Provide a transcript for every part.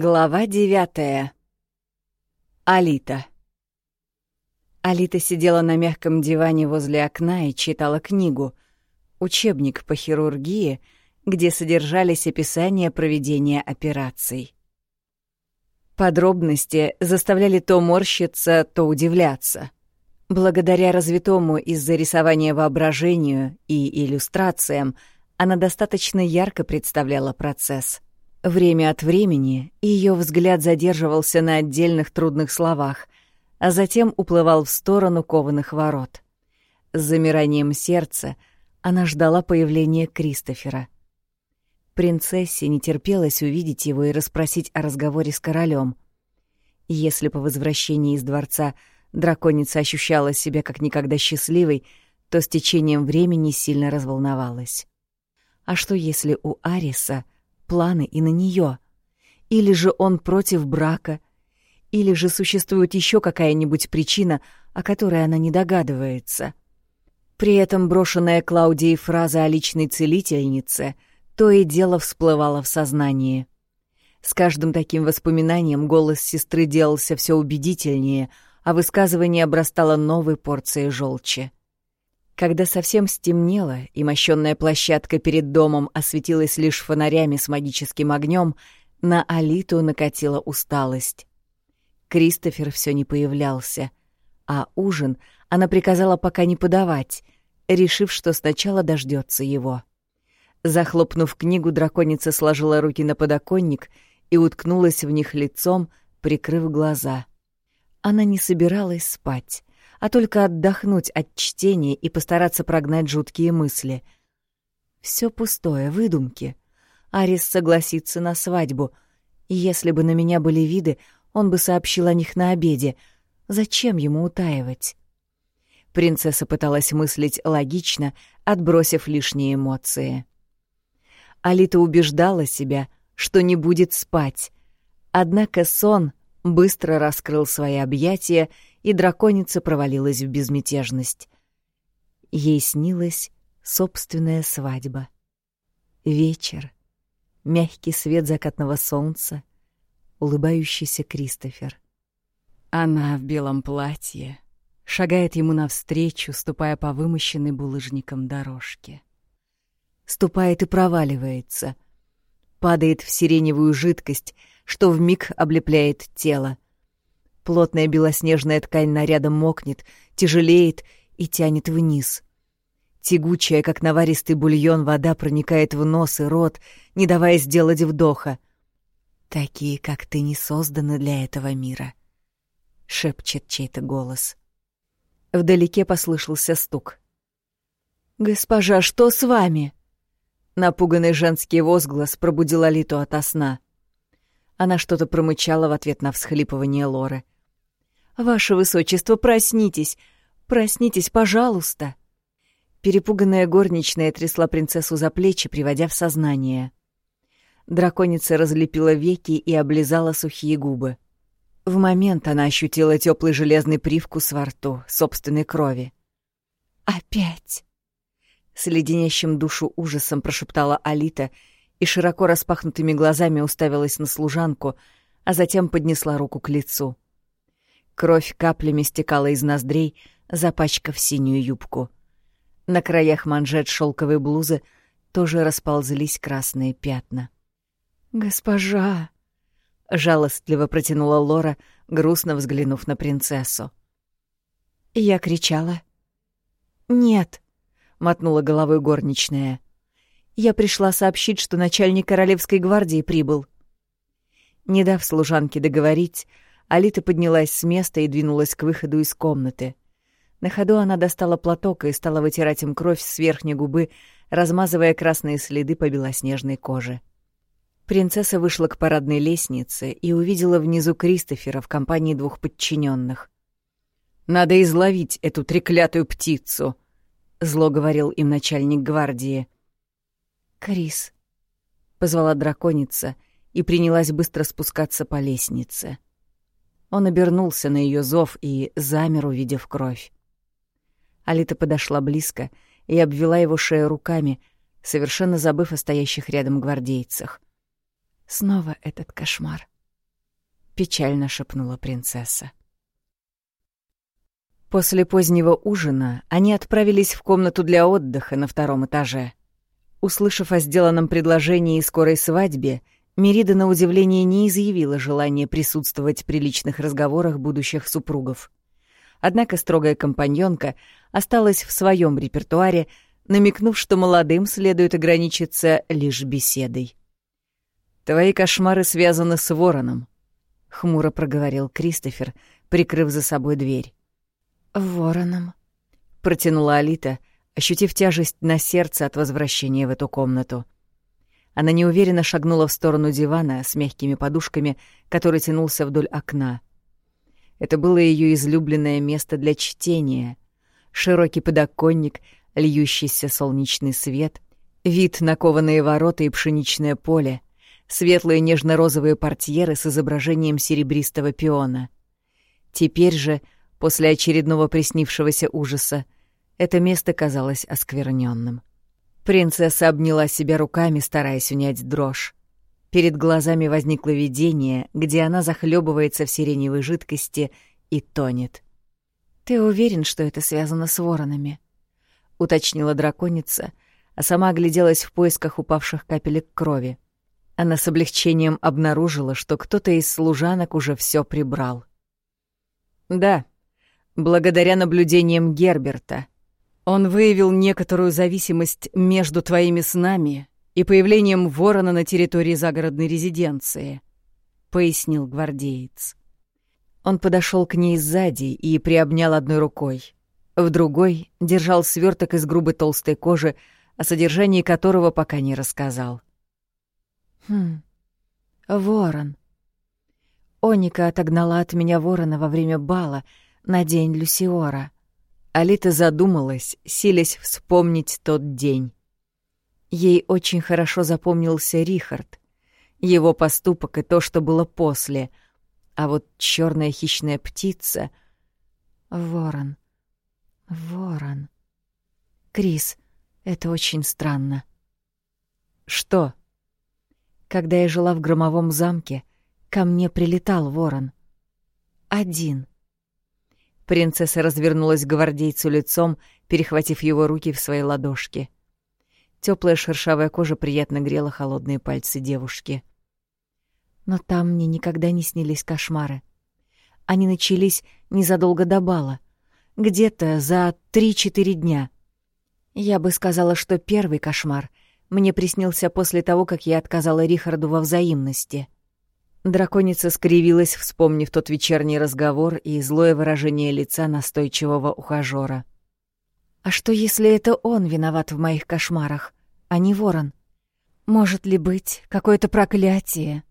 Глава девятая. Алита. Алита сидела на мягком диване возле окна и читала книгу, учебник по хирургии, где содержались описания проведения операций. Подробности заставляли то морщиться, то удивляться. Благодаря развитому из-за рисования воображению и иллюстрациям она достаточно ярко представляла процесс — Время от времени ее взгляд задерживался на отдельных трудных словах, а затем уплывал в сторону кованых ворот. С замиранием сердца она ждала появления Кристофера. Принцессе не терпелось увидеть его и расспросить о разговоре с королем. Если по возвращении из дворца драконица ощущала себя как никогда счастливой, то с течением времени сильно разволновалась. А что если у Ариса — планы и на нее. Или же он против брака, или же существует еще какая-нибудь причина, о которой она не догадывается. При этом брошенная Клаудией фраза о личной целительнице то и дело всплывала в сознании. С каждым таким воспоминанием голос сестры делался все убедительнее, а высказывание обрастало новой порцией желчи. Когда совсем стемнело, и мощенная площадка перед домом осветилась лишь фонарями с магическим огнем, на Алиту накатила усталость. Кристофер все не появлялся, а ужин она приказала пока не подавать, решив, что сначала дождется его. Захлопнув книгу, драконица сложила руки на подоконник и уткнулась в них лицом, прикрыв глаза. Она не собиралась спать а только отдохнуть от чтения и постараться прогнать жуткие мысли. Все пустое, выдумки. Арис согласится на свадьбу. И если бы на меня были виды, он бы сообщил о них на обеде. Зачем ему утаивать? Принцесса пыталась мыслить логично, отбросив лишние эмоции. Алита убеждала себя, что не будет спать. Однако сон быстро раскрыл свои объятия и драконица провалилась в безмятежность. Ей снилась собственная свадьба. Вечер, мягкий свет закатного солнца, улыбающийся Кристофер. Она в белом платье, шагает ему навстречу, ступая по вымощенной булыжником дорожке. Ступает и проваливается, падает в сиреневую жидкость, что вмиг облепляет тело — Плотная белоснежная ткань наряда мокнет, тяжелеет и тянет вниз. Тягучая, как наваристый бульон, вода проникает в нос и рот, не давая сделать вдоха. «Такие, как ты, не созданы для этого мира», — шепчет чей-то голос. Вдалеке послышался стук. «Госпожа, что с вами?» Напуганный женский возглас пробудил Алиту ото сна. Она что-то промычала в ответ на всхлипывание Лоры. «Ваше высочество, проснитесь! Проснитесь, пожалуйста!» Перепуганная горничная трясла принцессу за плечи, приводя в сознание. Драконица разлепила веки и облизала сухие губы. В момент она ощутила теплый железный привкус во рту, собственной крови. «Опять!» С леденящим душу ужасом прошептала Алита и широко распахнутыми глазами уставилась на служанку, а затем поднесла руку к лицу. Кровь каплями стекала из ноздрей, запачкав синюю юбку. На краях манжет шелковой блузы тоже расползлись красные пятна. «Госпожа!» — жалостливо протянула Лора, грустно взглянув на принцессу. Я кричала. «Нет», — мотнула головой горничная. «Я пришла сообщить, что начальник Королевской гвардии прибыл». Не дав служанке договорить, Алита поднялась с места и двинулась к выходу из комнаты. На ходу она достала платок и стала вытирать им кровь с верхней губы, размазывая красные следы по белоснежной коже. Принцесса вышла к парадной лестнице и увидела внизу Кристофера в компании двух подчиненных. «Надо изловить эту треклятую птицу», — зло говорил им начальник гвардии. «Крис», — позвала драконица и принялась быстро спускаться по лестнице. Он обернулся на ее зов и замер, увидев кровь. Алита подошла близко и обвела его шею руками, совершенно забыв о стоящих рядом гвардейцах. Снова этот кошмар. печально шепнула принцесса. После позднего ужина они отправились в комнату для отдыха на втором этаже. Услышав о сделанном предложении и скорой свадьбе, Мерида на удивление не изъявила желания присутствовать при личных разговорах будущих супругов. Однако строгая компаньонка осталась в своем репертуаре, намекнув, что молодым следует ограничиться лишь беседой. «Твои кошмары связаны с вороном», — хмуро проговорил Кристофер, прикрыв за собой дверь. «Вороном», — протянула Алита, ощутив тяжесть на сердце от возвращения в эту комнату. Она неуверенно шагнула в сторону дивана с мягкими подушками, который тянулся вдоль окна. Это было ее излюбленное место для чтения. Широкий подоконник, льющийся солнечный свет, вид на кованые ворота и пшеничное поле, светлые нежно-розовые портьеры с изображением серебристого пиона. Теперь же, после очередного приснившегося ужаса, это место казалось оскверненным. Принцесса обняла себя руками, стараясь унять дрожь. Перед глазами возникло видение, где она захлебывается в сиреневой жидкости и тонет. «Ты уверен, что это связано с воронами?» — уточнила драконица, а сама огляделась в поисках упавших капелек крови. Она с облегчением обнаружила, что кто-то из служанок уже все прибрал. «Да, благодаря наблюдениям Герберта», он выявил некоторую зависимость между твоими снами и появлением ворона на территории загородной резиденции», — пояснил гвардеец. Он подошел к ней сзади и приобнял одной рукой. В другой держал сверток из грубой толстой кожи, о содержании которого пока не рассказал. «Хм, ворон. Оника отогнала от меня ворона во время бала на день Люсиора». Алита задумалась, силясь вспомнить тот день. Ей очень хорошо запомнился Рихард, его поступок и то, что было после. А вот черная хищная птица... Ворон. Ворон. Крис, это очень странно. Что? Когда я жила в громовом замке, ко мне прилетал ворон. Один — Принцесса развернулась к гвардейцу лицом, перехватив его руки в свои ладошки. Теплая шершавая кожа приятно грела холодные пальцы девушки. Но там мне никогда не снились кошмары. Они начались незадолго до бала, где-то за три-четыре дня. Я бы сказала, что первый кошмар мне приснился после того, как я отказала Рихарду во взаимности — Драконица скривилась, вспомнив тот вечерний разговор и злое выражение лица настойчивого ухажёра. «А что, если это он виноват в моих кошмарах, а не ворон? Может ли быть какое-то проклятие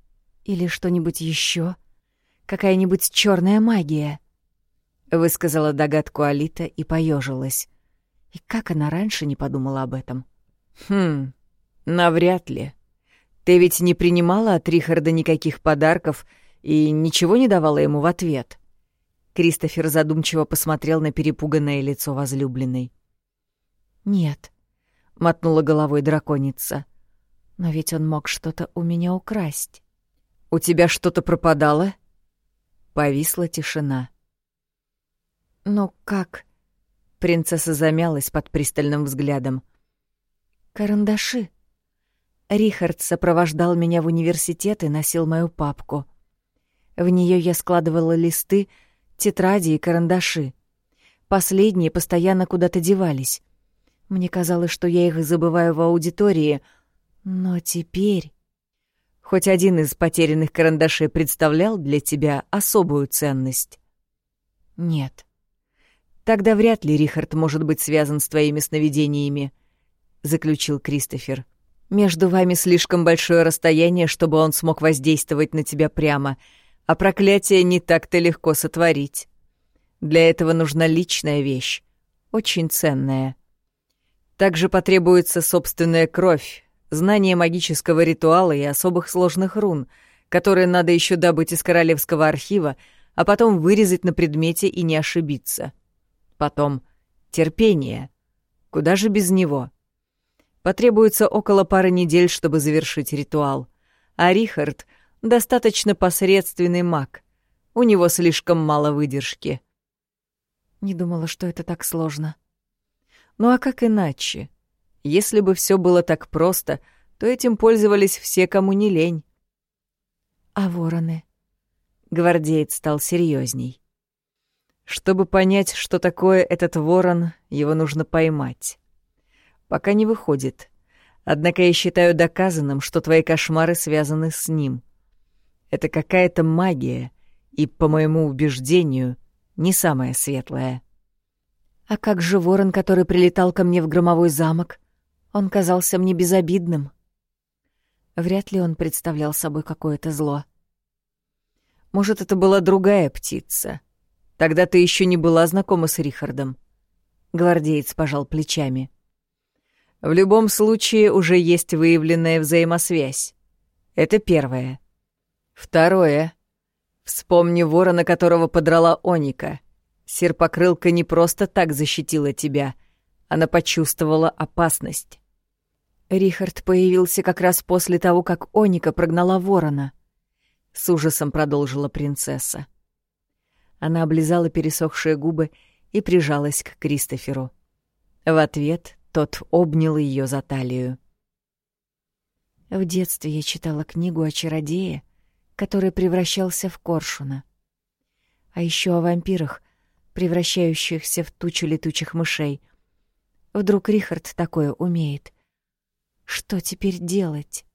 или что-нибудь ещё? Какая-нибудь чёрная магия?» Высказала догадку Алита и поежилась. И как она раньше не подумала об этом? «Хм, навряд ли», ты ведь не принимала от Рихарда никаких подарков и ничего не давала ему в ответ?» Кристофер задумчиво посмотрел на перепуганное лицо возлюбленной. «Нет», — мотнула головой драконица. «Но ведь он мог что-то у меня украсть». «У тебя что-то пропадало?» Повисла тишина. «Ну как?» Принцесса замялась под пристальным взглядом. «Карандаши», Рихард сопровождал меня в университет и носил мою папку. В нее я складывала листы, тетради и карандаши. Последние постоянно куда-то девались. Мне казалось, что я их забываю в аудитории, но теперь... Хоть один из потерянных карандашей представлял для тебя особую ценность? Нет. Тогда вряд ли Рихард может быть связан с твоими сновидениями, — заключил Кристофер. — между вами слишком большое расстояние, чтобы он смог воздействовать на тебя прямо, а проклятие не так-то легко сотворить. Для этого нужна личная вещь, очень ценная. Также потребуется собственная кровь, знание магического ритуала и особых сложных рун, которые надо еще добыть из королевского архива, а потом вырезать на предмете и не ошибиться. Потом терпение. Куда же без него? — Потребуется около пары недель, чтобы завершить ритуал. А Рихард достаточно посредственный маг. У него слишком мало выдержки. Не думала, что это так сложно. Ну а как иначе? Если бы все было так просто, то этим пользовались все, кому не лень. А вороны? Гвардеец стал серьезней. Чтобы понять, что такое этот ворон, его нужно поймать. Пока не выходит. Однако я считаю доказанным, что твои кошмары связаны с ним. Это какая-то магия, и, по моему убеждению, не самая светлая. А как же ворон, который прилетал ко мне в громовой замок? Он казался мне безобидным. Вряд ли он представлял собой какое-то зло. Может, это была другая птица. Тогда ты еще не была знакома с Рихардом. Гвардеец пожал плечами. В любом случае уже есть выявленная взаимосвязь. Это первое. Второе. Вспомни ворона, которого подрала Оника. Серпокрылка не просто так защитила тебя. Она почувствовала опасность. Рихард появился как раз после того, как Оника прогнала ворона. С ужасом продолжила принцесса. Она облизала пересохшие губы и прижалась к Кристоферу. В ответ тот обнял ее за талию. В детстве я читала книгу о чародее, который превращался в коршуна. А еще о вампирах, превращающихся в тучу летучих мышей. Вдруг Рихард такое умеет. Что теперь делать?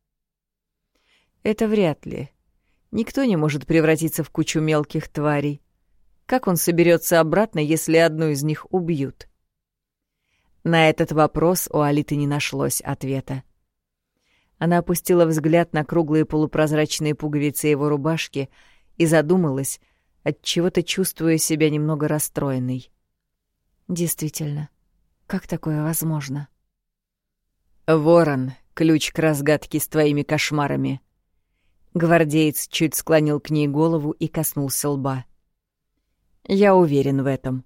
Это вряд ли. Никто не может превратиться в кучу мелких тварей. Как он соберется обратно, если одну из них убьют? На этот вопрос у Алиты не нашлось ответа. Она опустила взгляд на круглые полупрозрачные пуговицы его рубашки и задумалась, от чего-то чувствуя себя немного расстроенной. Действительно, как такое возможно? Ворон, ключ к разгадке с твоими кошмарами. Гвардеец чуть склонил к ней голову и коснулся лба. Я уверен в этом.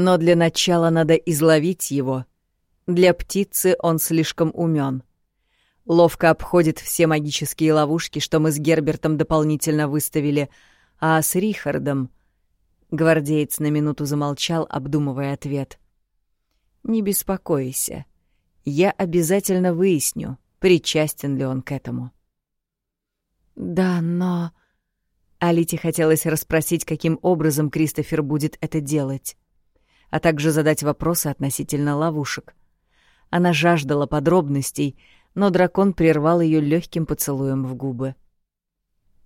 Но для начала надо изловить его. Для птицы он слишком умен. Ловко обходит все магические ловушки, что мы с Гербертом дополнительно выставили, а с Рихардом... Гвардеец на минуту замолчал, обдумывая ответ. «Не беспокойся. Я обязательно выясню, причастен ли он к этому». «Да, но...» Алите хотелось расспросить, каким образом Кристофер будет это делать а также задать вопросы относительно ловушек. Она жаждала подробностей, но дракон прервал ее легким поцелуем в губы.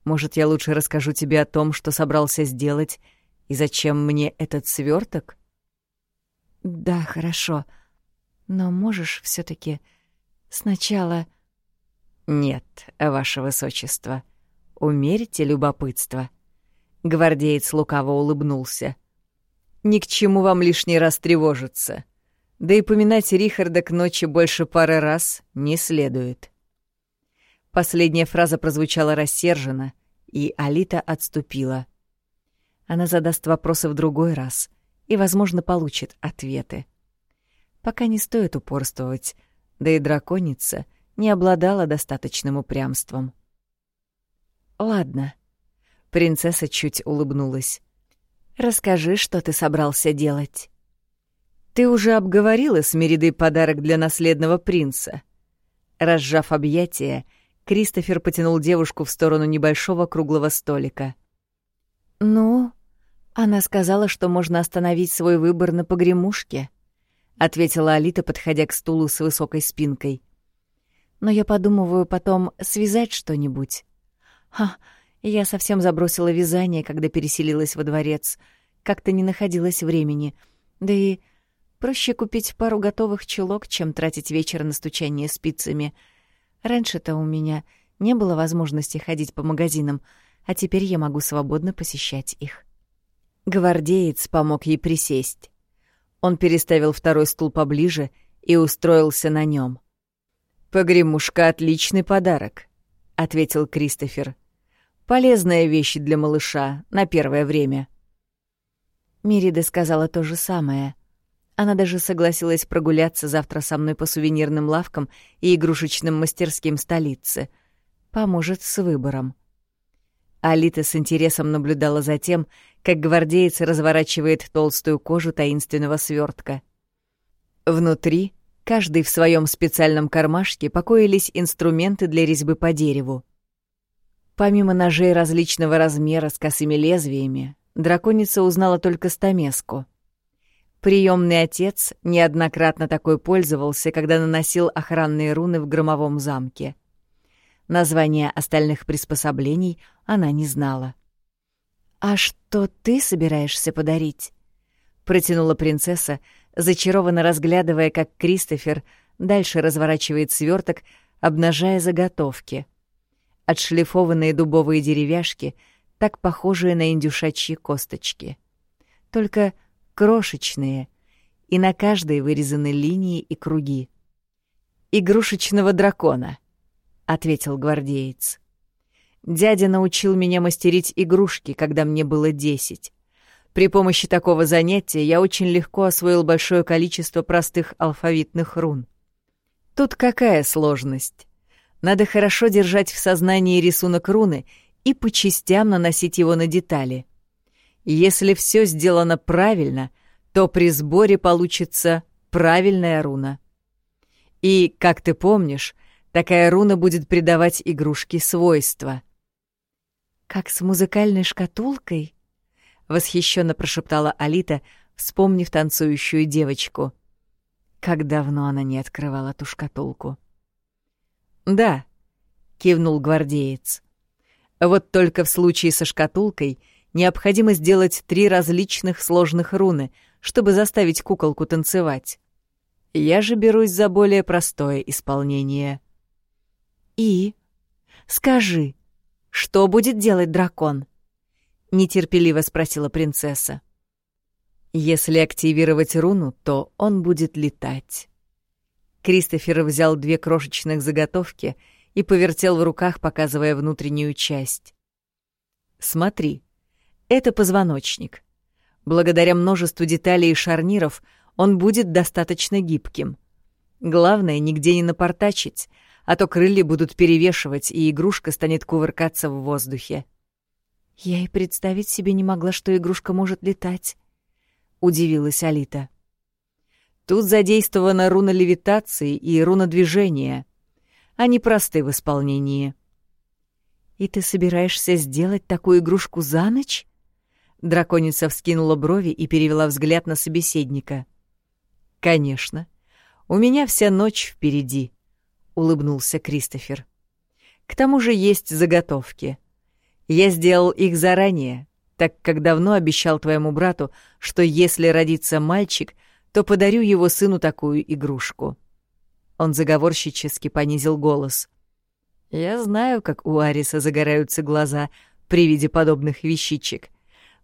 «Может, я лучше расскажу тебе о том, что собрался сделать, и зачем мне этот сверток? «Да, хорошо. Но можешь все таки сначала...» «Нет, ваше высочество. Умерите любопытство». Гвардеец лукаво улыбнулся. Ни к чему вам лишний раз тревожиться. Да и поминать Рихарда к ночи больше пары раз не следует. Последняя фраза прозвучала рассерженно, и Алита отступила. Она задаст вопросы в другой раз и, возможно, получит ответы. Пока не стоит упорствовать, да и драконица не обладала достаточным упрямством. «Ладно», — принцесса чуть улыбнулась. Расскажи, что ты собрался делать. Ты уже обговорила с Меридой подарок для наследного принца. Разжав объятия, Кристофер потянул девушку в сторону небольшого круглого столика. «Ну, она сказала, что можно остановить свой выбор на погремушке», — ответила Алита, подходя к стулу с высокой спинкой. «Но я подумываю потом связать что-нибудь. Ха, я совсем забросила вязание, когда переселилась во дворец. Как-то не находилось времени. Да и проще купить пару готовых чулок, чем тратить вечер на стучание спицами. Раньше-то у меня не было возможности ходить по магазинам, а теперь я могу свободно посещать их. Гвардеец помог ей присесть. Он переставил второй стул поближе и устроился на нем. «Погремушка — отличный подарок», — ответил Кристофер. Полезная вещь для малыша на первое время. Мирида сказала то же самое. Она даже согласилась прогуляться завтра со мной по сувенирным лавкам и игрушечным мастерским столицы. Поможет с выбором. Алита с интересом наблюдала за тем, как гвардеец разворачивает толстую кожу таинственного свертка. Внутри, каждый в своем специальном кармашке, покоились инструменты для резьбы по дереву. Помимо ножей различного размера с косыми лезвиями, драконица узнала только стамеску. Приемный отец неоднократно такой пользовался, когда наносил охранные руны в громовом замке. Названия остальных приспособлений она не знала. «А что ты собираешься подарить?» — протянула принцесса, зачарованно разглядывая, как Кристофер дальше разворачивает сверток, обнажая заготовки. Отшлифованные дубовые деревяшки, так похожие на индюшачьи косточки. Только крошечные, и на каждой вырезаны линии и круги. «Игрушечного дракона», — ответил гвардеец. Дядя научил меня мастерить игрушки, когда мне было десять. При помощи такого занятия я очень легко освоил большое количество простых алфавитных рун. Тут какая сложность? Надо хорошо держать в сознании рисунок руны и по частям наносить его на детали. Если все сделано правильно, то при сборе получится правильная руна. И, как ты помнишь, такая руна будет придавать игрушке свойства — «Как с музыкальной шкатулкой?» — восхищенно прошептала Алита, вспомнив танцующую девочку. Как давно она не открывала ту шкатулку. «Да», — кивнул гвардеец. «Вот только в случае со шкатулкой необходимо сделать три различных сложных руны, чтобы заставить куколку танцевать. Я же берусь за более простое исполнение». «И? Скажи, что будет делать дракон? Нетерпеливо спросила принцесса. Если активировать руну, то он будет летать. Кристофер взял две крошечных заготовки и повертел в руках, показывая внутреннюю часть. Смотри, это позвоночник. Благодаря множеству деталей и шарниров он будет достаточно гибким. Главное, нигде не напортачить, а то крылья будут перевешивать, и игрушка станет кувыркаться в воздухе. «Я и представить себе не могла, что игрушка может летать», — удивилась Алита. «Тут задействована руна левитации и руна движения. Они просты в исполнении». «И ты собираешься сделать такую игрушку за ночь?» Драконица вскинула брови и перевела взгляд на собеседника. «Конечно. У меня вся ночь впереди». — улыбнулся Кристофер. «К тому же есть заготовки. Я сделал их заранее, так как давно обещал твоему брату, что если родится мальчик, то подарю его сыну такую игрушку». Он заговорщически понизил голос. «Я знаю, как у Ариса загораются глаза при виде подобных вещичек,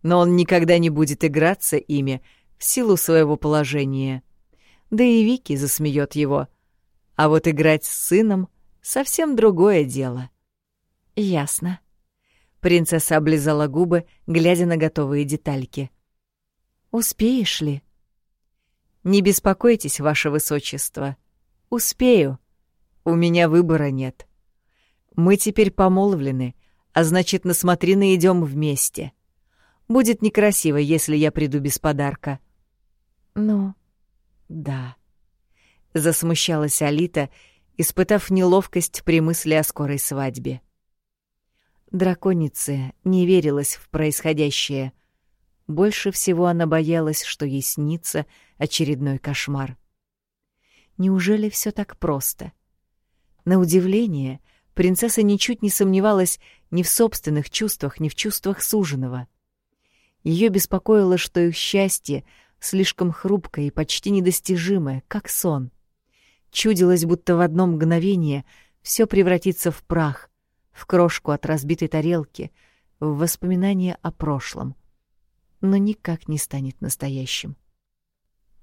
но он никогда не будет играться ими в силу своего положения. Да и Вики засмеет его» А вот играть с сыном — совсем другое дело. Ясно. Принцесса облизала губы, глядя на готовые детальки. Успеешь ли? Не беспокойтесь, ваше высочество. Успею. У меня выбора нет. Мы теперь помолвлены, а значит, на смотрины идем вместе. Будет некрасиво, если я приду без подарка. Ну, да. Засмущалась Алита, испытав неловкость при мысли о скорой свадьбе. Драконице не верилась в происходящее. Больше всего она боялась, что ей снится очередной кошмар. Неужели все так просто? На удивление, принцесса ничуть не сомневалась ни в собственных чувствах, ни в чувствах суженого. Ее беспокоило, что их счастье слишком хрупкое и почти недостижимое, как сон — Чудилось, будто в одно мгновение все превратится в прах, в крошку от разбитой тарелки, в воспоминания о прошлом. Но никак не станет настоящим.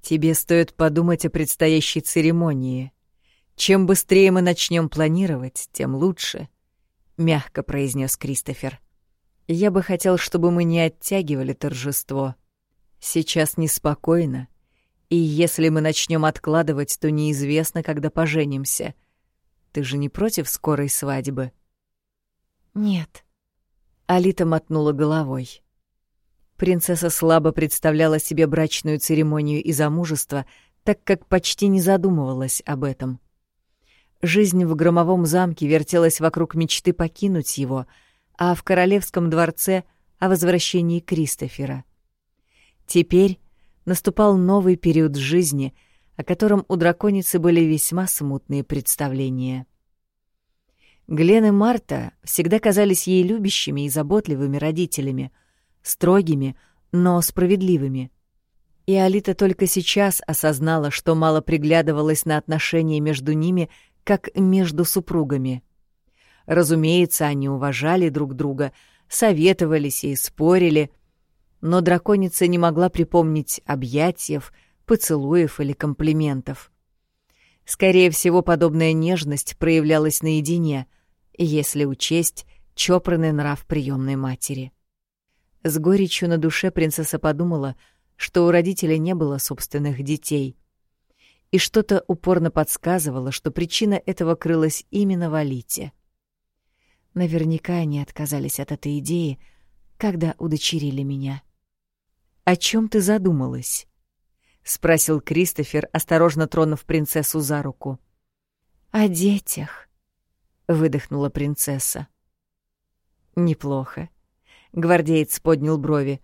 «Тебе стоит подумать о предстоящей церемонии. Чем быстрее мы начнем планировать, тем лучше», — мягко произнес Кристофер. «Я бы хотел, чтобы мы не оттягивали торжество. Сейчас неспокойно, и если мы начнем откладывать, то неизвестно, когда поженимся. Ты же не против скорой свадьбы? Нет. Алита мотнула головой. Принцесса слабо представляла себе брачную церемонию и замужество, так как почти не задумывалась об этом. Жизнь в громовом замке вертелась вокруг мечты покинуть его, а в королевском дворце — о возвращении Кристофера. Теперь наступал новый период жизни, о котором у драконицы были весьма смутные представления. Глен и Марта всегда казались ей любящими и заботливыми родителями, строгими, но справедливыми. И Алита только сейчас осознала, что мало приглядывалась на отношения между ними, как между супругами. Разумеется, они уважали друг друга, советовались и спорили, но драконица не могла припомнить объятиев, поцелуев или комплиментов. Скорее всего, подобная нежность проявлялась наедине, если учесть чопорный нрав приемной матери. С горечью на душе принцесса подумала, что у родителей не было собственных детей. И что-то упорно подсказывало, что причина этого крылась именно в Алите. Наверняка они отказались от этой идеи, когда удочерили меня. «О чем ты задумалась?» — спросил Кристофер, осторожно тронув принцессу за руку. «О детях», — выдохнула принцесса. «Неплохо», — гвардеец поднял брови.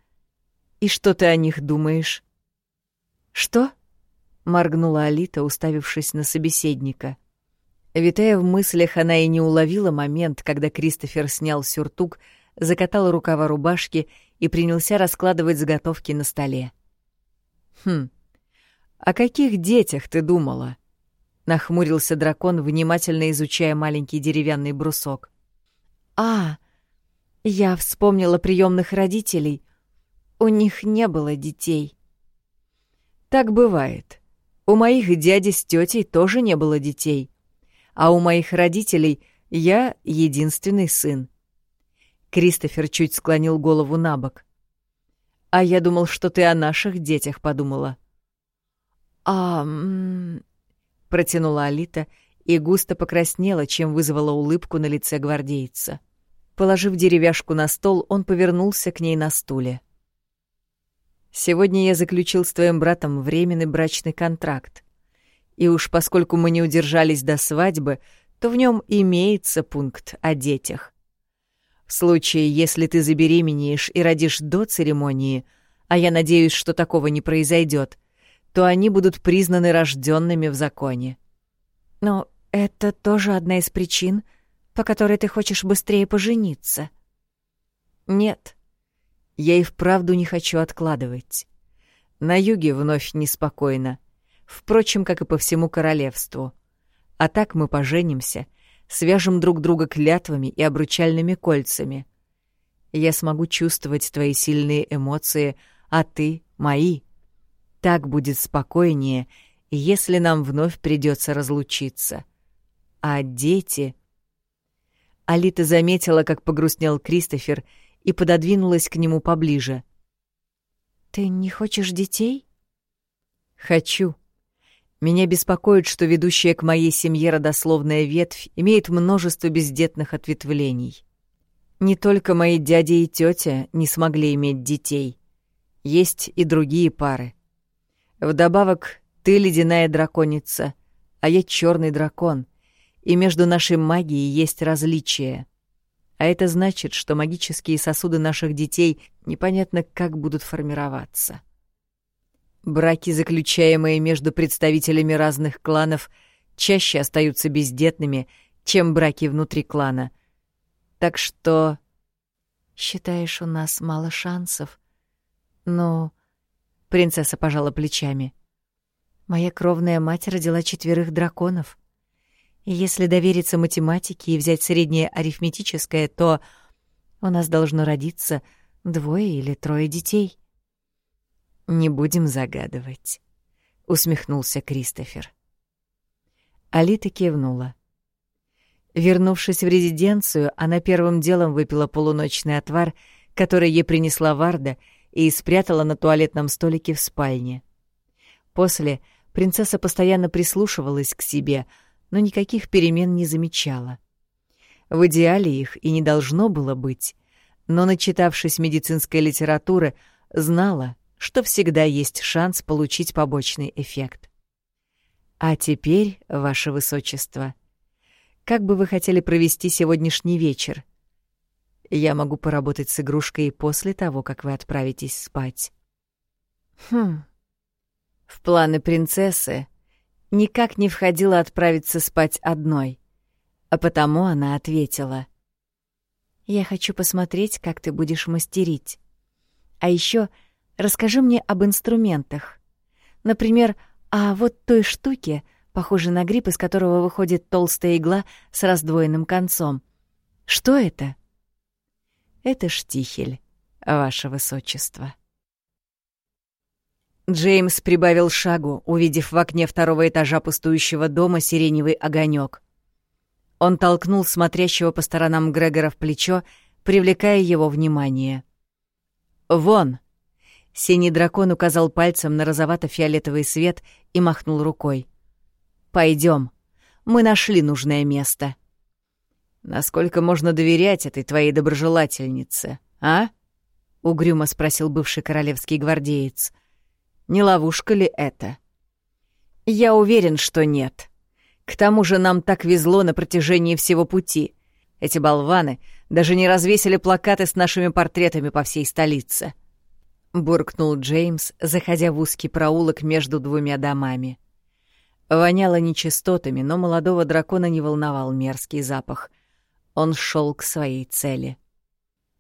«И что ты о них думаешь?» «Что?» — моргнула Алита, уставившись на собеседника. Витая в мыслях, она и не уловила момент, когда Кристофер снял сюртук, закатал рукава рубашки и принялся раскладывать заготовки на столе. «Хм, о каких детях ты думала?» — нахмурился дракон, внимательно изучая маленький деревянный брусок. «А, я вспомнила приемных родителей. У них не было детей». «Так бывает. У моих дяди с тетей тоже не было детей а у моих родителей я единственный сын. Кристофер чуть склонил голову на бок. А я думал, что ты о наших детях подумала. А, протянула Алита и густо покраснела, чем вызвала улыбку на лице гвардейца. Положив деревяшку на стол, он повернулся к ней на стуле. Сегодня я заключил с твоим братом временный брачный контракт. И уж поскольку мы не удержались до свадьбы, то в нем имеется пункт о детях. В случае, если ты забеременеешь и родишь до церемонии, а я надеюсь, что такого не произойдет, то они будут признаны рожденными в законе. Но это тоже одна из причин, по которой ты хочешь быстрее пожениться. Нет, я и вправду не хочу откладывать. На юге вновь неспокойно — впрочем, как и по всему королевству. А так мы поженимся, свяжем друг друга клятвами и обручальными кольцами. Я смогу чувствовать твои сильные эмоции, а ты — мои. Так будет спокойнее, если нам вновь придется разлучиться. А дети... Алита заметила, как погрустнел Кристофер, и пододвинулась к нему поближе. «Ты не хочешь детей?» «Хочу», меня беспокоит, что ведущая к моей семье родословная ветвь имеет множество бездетных ответвлений. Не только мои дяди и тетя не смогли иметь детей. Есть и другие пары. Вдобавок, ты ледяная драконица, а я черный дракон, и между нашей магией есть различия. А это значит, что магические сосуды наших детей непонятно как будут формироваться. Браки, заключаемые между представителями разных кланов, чаще остаются бездетными, чем браки внутри клана. Так что... Считаешь, у нас мало шансов? Ну... Принцесса пожала плечами. Моя кровная мать родила четверых драконов. Если довериться математике и взять среднее арифметическое, то у нас должно родиться двое или трое детей. «Не будем загадывать», — усмехнулся Кристофер. Алита кивнула. Вернувшись в резиденцию, она первым делом выпила полуночный отвар, который ей принесла Варда, и спрятала на туалетном столике в спальне. После принцесса постоянно прислушивалась к себе, но никаких перемен не замечала. В идеале их и не должно было быть, но, начитавшись медицинской литературы, знала, что всегда есть шанс получить побочный эффект. А теперь, ваше высочество, как бы вы хотели провести сегодняшний вечер? Я могу поработать с игрушкой и после того, как вы отправитесь спать. Хм. В планы принцессы никак не входило отправиться спать одной, а потому она ответила. Я хочу посмотреть, как ты будешь мастерить. А еще расскажи мне об инструментах. Например, о вот той штуке, похожей на гриб, из которого выходит толстая игла с раздвоенным концом. Что это? Это штихель, ваше высочество. Джеймс прибавил шагу, увидев в окне второго этажа пустующего дома сиреневый огонек. Он толкнул смотрящего по сторонам Грегора в плечо, привлекая его внимание. «Вон!» Синий дракон указал пальцем на розовато-фиолетовый свет и махнул рукой. Пойдем. Мы нашли нужное место». «Насколько можно доверять этой твоей доброжелательнице, а?» — угрюмо спросил бывший королевский гвардеец. «Не ловушка ли это?» «Я уверен, что нет», к тому же нам так везло на протяжении всего пути. Эти болваны даже не развесили плакаты с нашими портретами по всей столице. Буркнул Джеймс, заходя в узкий проулок между двумя домами. Воняло нечистотами, но молодого дракона не волновал мерзкий запах. Он шел к своей цели.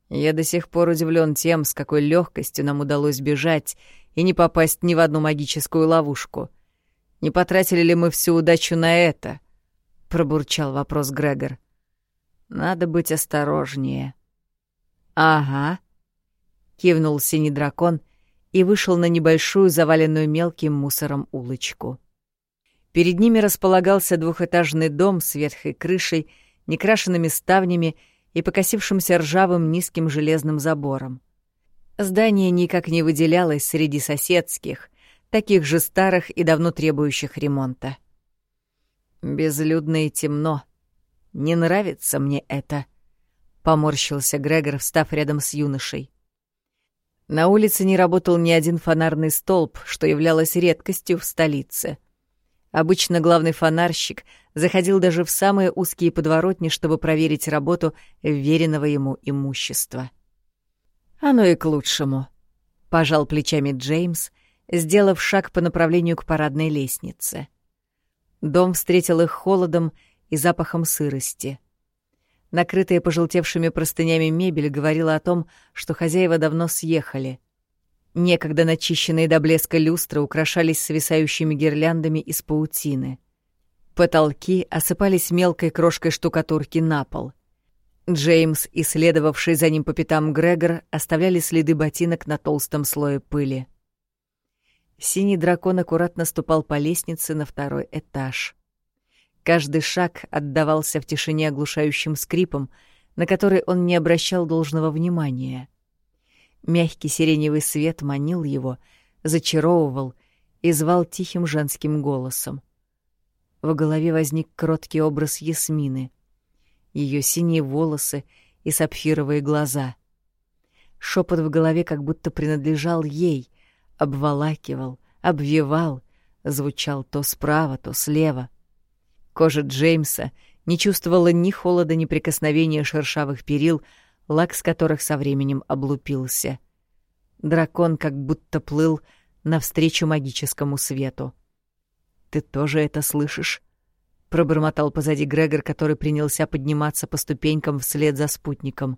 Я до сих пор удивлен тем, с какой легкостью нам удалось бежать и не попасть ни в одну магическую ловушку — не потратили ли мы всю удачу на это? Пробурчал вопрос Грегор. Надо быть осторожнее. Ага. Кивнул синий дракон и вышел на небольшую, заваленную мелким мусором улочку. Перед ними располагался двухэтажный дом с ветхой крышей, некрашенными ставнями и покосившимся ржавым низким железным забором. Здание никак не выделялось среди соседских, таких же старых и давно требующих ремонта. «Безлюдно и темно. Не нравится мне это», — поморщился Грегор, встав рядом с юношей. На улице не работал ни один фонарный столб, что являлось редкостью в столице. Обычно главный фонарщик заходил даже в самые узкие подворотни, чтобы проверить работу веренного ему имущества. «Оно и к лучшему», — пожал плечами Джеймс, сделав шаг по направлению к парадной лестнице. Дом встретил их холодом и запахом сырости. Накрытая пожелтевшими простынями мебель говорила о том, что хозяева давно съехали. Некогда начищенные до блеска люстры украшались свисающими гирляндами из паутины. Потолки осыпались мелкой крошкой штукатурки на пол. Джеймс и следовавший за ним по пятам Грегор оставляли следы ботинок на толстом слое пыли. Синий дракон аккуратно ступал по лестнице на второй этаж. Каждый шаг отдавался в тишине оглушающим скрипом, на который он не обращал должного внимания. Мягкий сиреневый свет манил его, зачаровывал и звал тихим женским голосом. В голове возник кроткий образ Ясмины, ее синие волосы и сапфировые глаза. Шепот в голове как будто принадлежал ей — обволакивал, обвивал, звучал то справа, то слева. Кожа Джеймса не чувствовала ни холода, ни прикосновения шершавых перил, лак с которых со временем облупился. Дракон как будто плыл навстречу магическому свету. «Ты тоже это слышишь?» — пробормотал позади Грегор, который принялся подниматься по ступенькам вслед за спутником.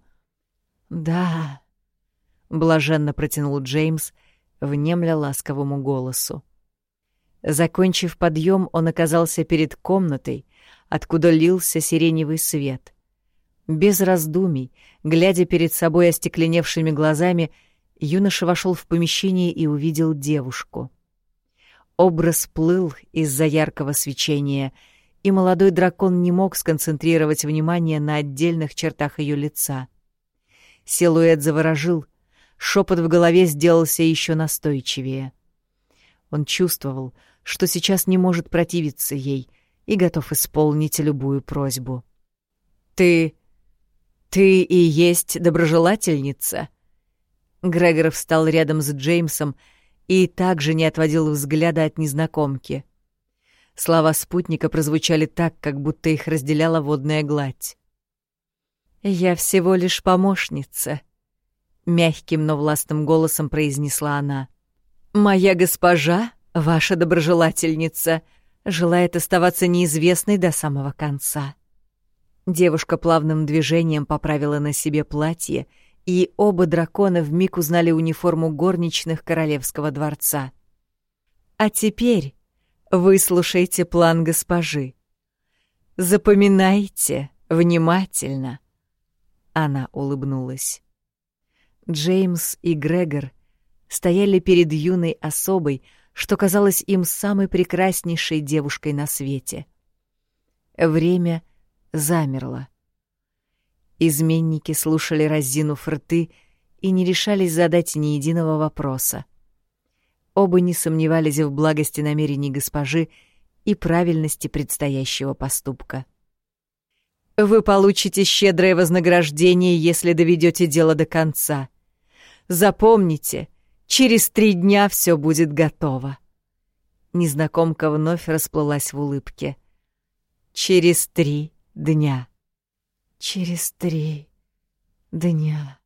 «Да», — блаженно протянул Джеймс, внемля ласковому голосу. Закончив подъем, он оказался перед комнатой, откуда лился сиреневый свет. Без раздумий, глядя перед собой остекленевшими глазами, юноша вошел в помещение и увидел девушку. Образ плыл из-за яркого свечения, и молодой дракон не мог сконцентрировать внимание на отдельных чертах ее лица. Силуэт заворожил, Шепот в голове сделался еще настойчивее. Он чувствовал, что сейчас не может противиться ей и готов исполнить любую просьбу. «Ты... «Ты и есть доброжелательница?» Грегор встал рядом с Джеймсом и также не отводил взгляда от незнакомки. Слова спутника прозвучали так, как будто их разделяла водная гладь. «Я всего лишь помощница», — мягким, но властным голосом произнесла она. «Моя госпожа, ваша доброжелательница, желает оставаться неизвестной до самого конца». Девушка плавным движением поправила на себе платье, и оба дракона вмиг узнали униформу горничных королевского дворца. «А теперь Выслушайте план госпожи. Запоминайте внимательно. Она улыбнулась. Джеймс и Грегор стояли перед юной особой, что казалось им самой прекраснейшей девушкой на свете. Время замерло. Изменники слушали разинув рты и не решались задать ни единого вопроса. Оба не сомневались в благости намерений госпожи и правильности предстоящего поступка. «Вы получите щедрое вознаграждение, если доведете дело до конца. Запомните, через три дня все будет готово». Незнакомка вновь расплылась в улыбке. «Через три дня». «Через три дня».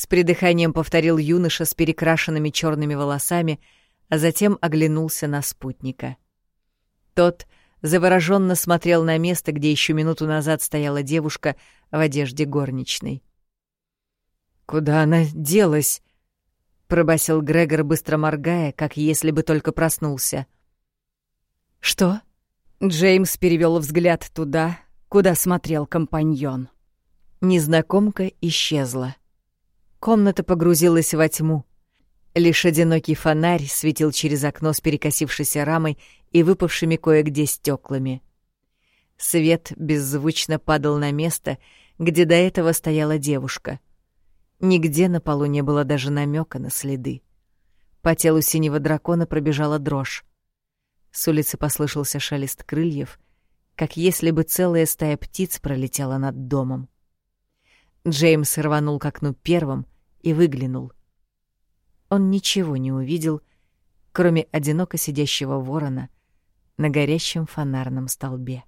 С придыханием повторил юноша с перекрашенными черными волосами, а затем оглянулся на спутника. Тот завороженно смотрел на место, где еще минуту назад стояла девушка в одежде горничной. «Куда она делась?» — пробасил Грегор, быстро моргая, как если бы только проснулся. «Что?» — Джеймс перевел взгляд туда, куда смотрел компаньон. Незнакомка исчезла. Комната погрузилась во тьму. Лишь одинокий фонарь светил через окно с перекосившейся рамой и выпавшими кое-где стеклами. Свет беззвучно падал на место, где до этого стояла девушка. Нигде на полу не было даже намека на следы. По телу синего дракона пробежала дрожь. С улицы послышался шелест крыльев, как если бы целая стая птиц пролетела над домом. Джеймс рванул к окну первым и выглянул. Он ничего не увидел, кроме одиноко сидящего ворона на горящем фонарном столбе.